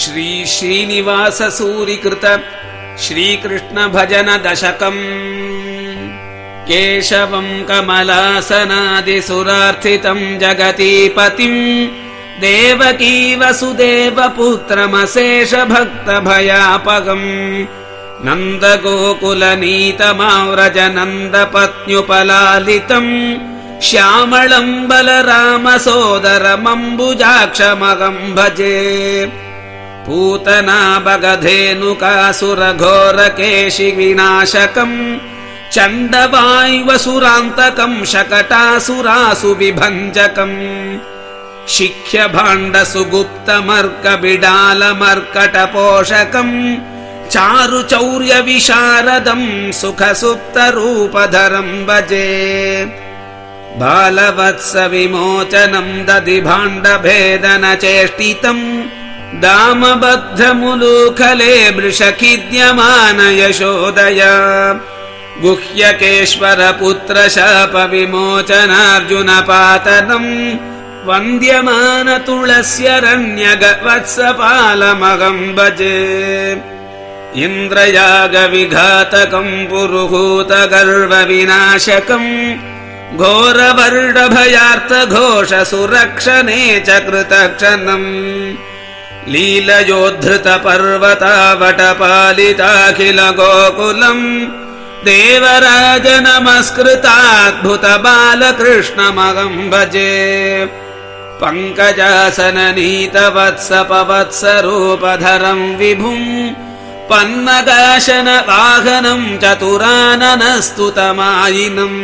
श्रीश्रीनिवाससूरिकृत श्रीकृष्णभजनदशकम् केशवम् कमलासनादिसुरार्थितम् जगतीपतिम् देवकी वसुदेवपुत्रमशेषभक्तभयापगम् नन्दगोकुलनीतमाव्रज नन्दपत्न्युपलालितम् श्यामळम् बलरामसोदरमम्बुजाक्षमगम् भजे पूतना बगधेनुकासुरघोरकेशि विनाशकम् चण्डवाय्वसुरान्तकम् शकटासुरासु विभञ्जकम् शिख्यभाण्डसुगुप्तमर्कबिडालमर्कटपोषकम् चारुचौर्यविशारदम् सुखसुप्तरूपधरम् भजे। बालवत्सविमोचनम् दधि भाण्डभेदन चेष्टितम् दामबद्धमुलूखले मृषखिद्यमान यशोदय गुह्यकेश्वर पुत्र वन्द्यमान रण्यगवत्सपालमगम् भजे। इन्द्रयागविघातकम् पुरुहूत गर्वविनाशकम् घोरवर्डभयार्थ सुरक्षणे च कृतक्षणम् लीलयोद्धृत पर्वतावटपालिताखिल गोकुलम् देवराज नमस्कृताद्भुत बालकृष्णमगम् भजे पङ्कजासन रूपधरम् विभुम् पन्नगाशन वाहनम् चतुराननस्तुतमायिनम्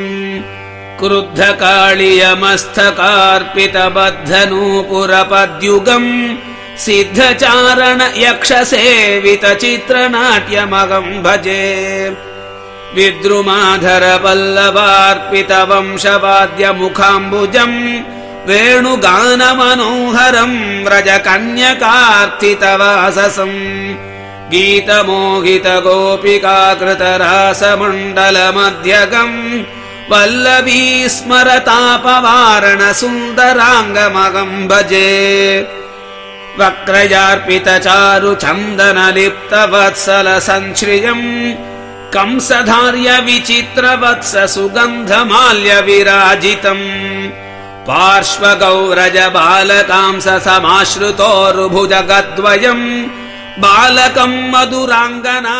क्रुद्धकाळियमस्थकार्पितबद्धनूपुरपद्युगम् सिद्धचारण यक्षसेवित चित्रनाट्यमगम् भजे। विद्रुमाधर पल्लवार्पित वंशवाद्यमुखाम्बुजम् वेणुगानमनोहरम् व्रज कन्यकार्थितवाससम् गीतमोहित गोपिका मध्यगम् वल्लवी स्मरतापवारण सुन्दराङ्गमगम् भजे वक्रयार्पित चारु चन्दन लिप्त वत्सल संश्रियम् कंसधार्य विचित्र वत्स सुगन्धमाल्य विराजितम् पार्श्व बालकांस समाश्रुतोरुभुज गद्वयम् बालकम् मधुराङ्गना